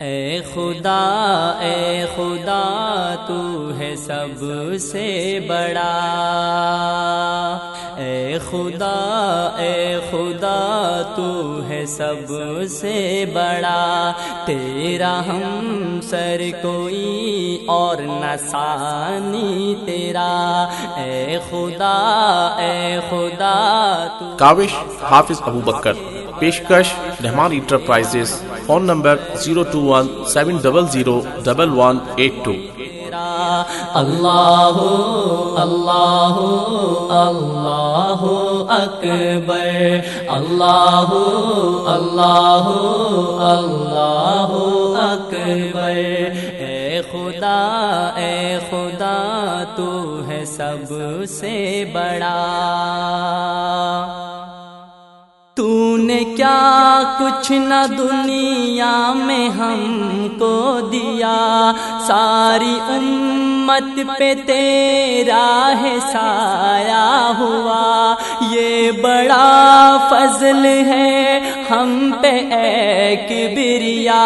اے خدا اے خدا، تو ہے سب سے بڑا۔ اے خدا اے خدا، تو ہے سب سے بڑا۔ تیرا ہم سر کوئی اور نسانی تیرا۔ اے خدا اے خدا، تو کاوش حافظ ابو بکر، پیشکش Rahman enterprises phone number zero two one seven double zero double one eight two اللہ اللہ اللہ اکبر اللہ اللہ اللہ اکبر اے خدا اے خدا تو ہے سب سے بڑا تو نے کیا کچھ نہ دنیا میں ہم کو دیا ساری امت پہ تیرا ہے سایہ ہوا یہ بڑا فضل ہے ہم پہ اے کبریا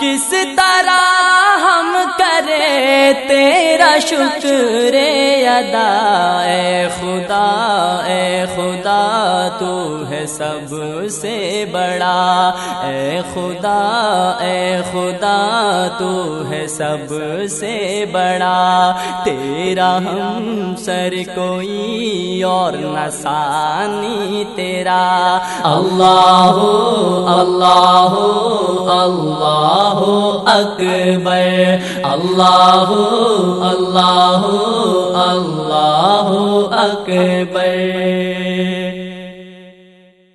کس طرح ہم کرے تیرا شکر ادا اے خدا اے خدا تو ہے سب سے بڑا۔ اے خدا اے خدا، تو ہے سب سے بڑا۔ تیرا ہم سر کوئی اور نسانی تیرا۔ اللہ اللہ اللہ اکبر۔ اللہ اللہ اللہ اکبر۔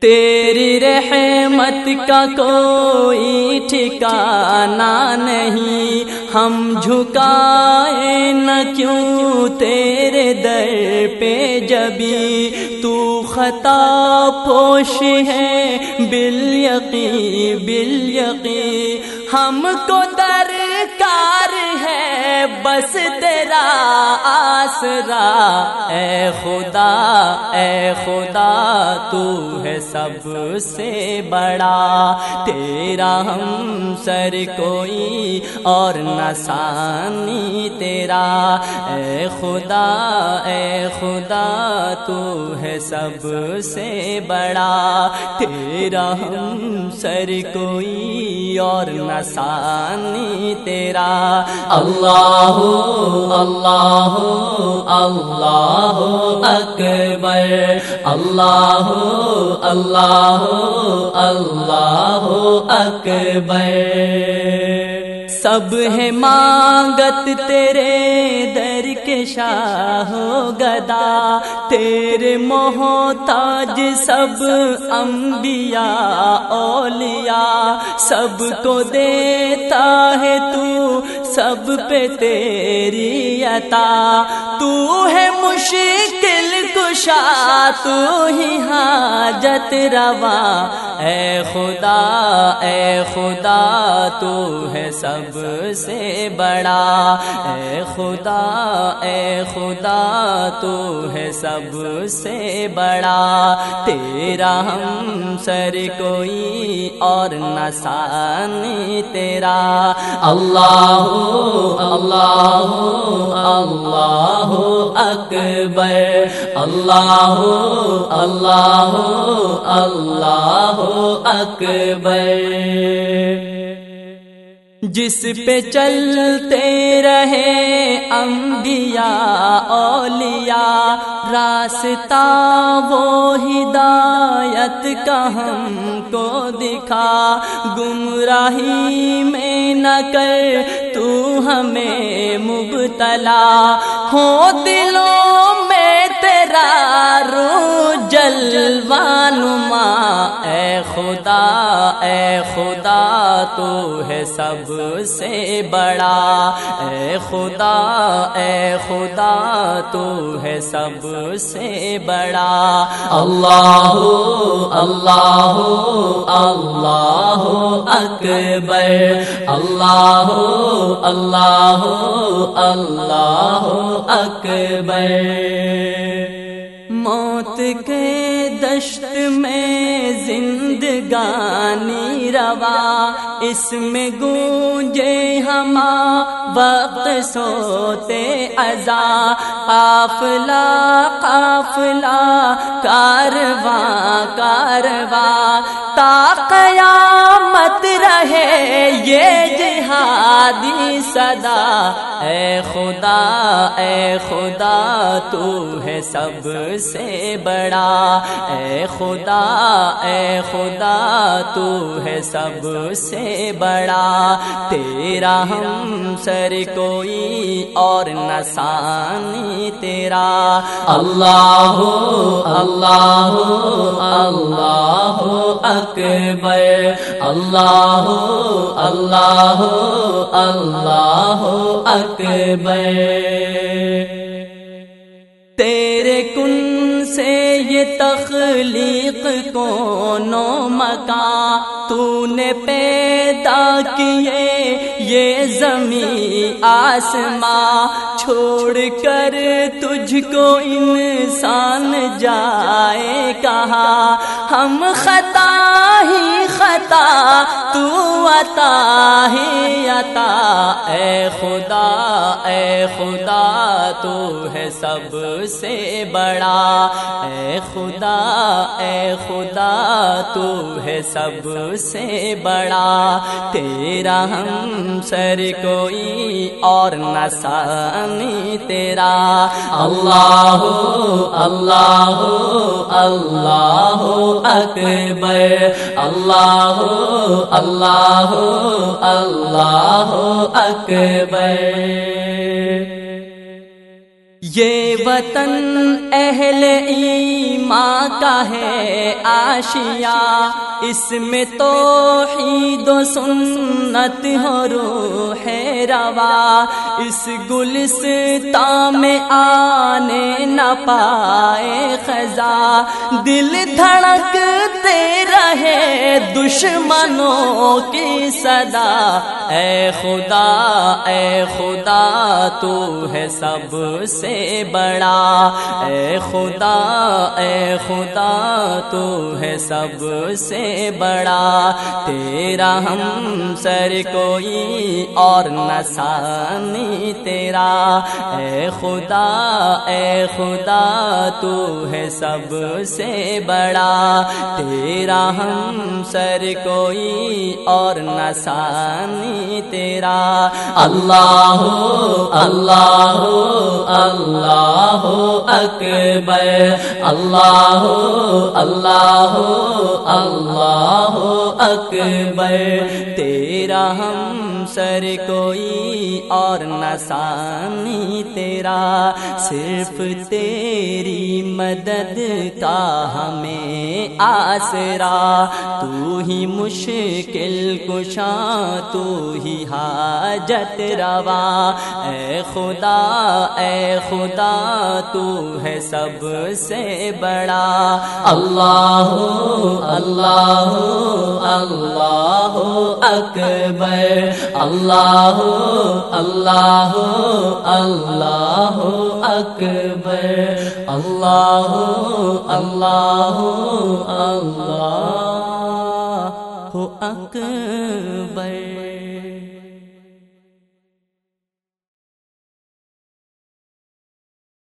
تیری رحمت کا کوئی ٹھکانا نہیں۔ ہم جھکائے نہ کیوں تیرے در پہ جبی تو خطا پوش ہے بل یقی بل یقی ہم کو درکار ہے بس تیرا آسرا، اے خدا اے خدا، تو ہے سب سے بڑا۔ تیرا ہم سر کوئی اور نسانی تیرا۔ اے خدا اے خدا، تو ہے سب سے بڑا۔ تیرا ہم سر کوئی اور نسانی تیرا۔ اللہ اللہ اللہ اکبر اللہ اللہ اللہ اکبر۔ سب ہے مانگت تیرے دے کے شاہ گدا، تیرے محتاج سب انبیاء، اولیاء، سب کو دیتا ہے تو سب پہ تیری عطا، تو ہے مشکل کشا، تو ہی حاجت روا۔ اے خدا اے خدا، تو ہے سب سے بڑا۔ اے خدا اے خدا، تو ہے سب سے بڑا۔ تیرا ہم سر کوئی اور نسانی تیرا۔ اللہ اللہ اللہ اکبر اللہ اللہ اللہ اکبر جس پہ چلتے رہے انبیاء، اولیاء، راستہ وہ ہدایت کا ہم کو دکھا۔ گمراہی میں نہ کر، تو ہمیں مبتلا۔ ہو دلوں میں تیرا رو جلوانما اے خدا اے خدا تو ہے سب سے بڑا۔ اے خدا اے خدا، تو ہے سب سے بڑا۔ اللہ اللہ اللہ اکبر۔ اللہ اللہ اللہ اکبر۔ موت کے دشت میں زندگانی روا، اس میں گونجے ہما وقت سوتے ازا قافلہ قافلہ، کارواں کارواں۔ تا قیامت رہے یہ جہادی صدا، اے خدا اے خدا، تو ہے سب سے بڑا۔ اے خدا اے خدا، تو ہے سب سے بڑا۔ تیرا ہم سر کوئی اور نسانی تیرا۔ اللہ اللہ اللہ اکبر۔ اللہ اللہ اللہ اکبر۔ تیرے کن سے یہ تخلیق کو نو مکان تو نے پیدا کیے یہ زمین آسماں چھوڑ کر تجھ کو انسان جائے کہا، ہم خطا ہی خطا، تو عطا ہی عطا۔ اے خدا اے خدا، تو ہے سب سے بڑا۔ اے خدا اے خدا، تو ہے سب سے بڑا۔ تیرا ہم سر کوئی اور نسانی تیرا۔ اللہ اللہ اللہ اللہ اکبر اللہ اللہ اللہ اکبر یہ وطن اہل ایمان کا ہے آشیا اس میں تو عید و سنت ہو روح روا۔ اس گلستان میں آنے نہ پائے خزا دل دھڑکتے رہے دشمنوں کی صدا۔ اے خدا اے خدا، تو ہے سب سے بڑا۔ اے خدا اے خدا، تو ہے سب سے بڑا۔ تیرا ہم سر کوئی اور نسانی تیرا۔ اے خدا اے خدا، تو ہے سب سے بڑا۔ تیرا ہم سر کوئی اور نسانی تیرا۔ اللہ ہو اللہ ہو، اللہ اکبر۔ اللہ ہو اللہ ہو، اللہ اکبر۔ تیرا ہم سر کوئی اور نسانی تیرا۔ صرف تیری مدد کا ہمیں آسرا۔ تو ہی مشکل کشا تو ہی حاجت روا۔ اے خدا اے خدا، تو ہے سب سے بڑا۔ اللہ اللہ اللہ اکبر۔ اللہ اللہ اللہ اکبر۔ اللہ اللہ اللہ اکبر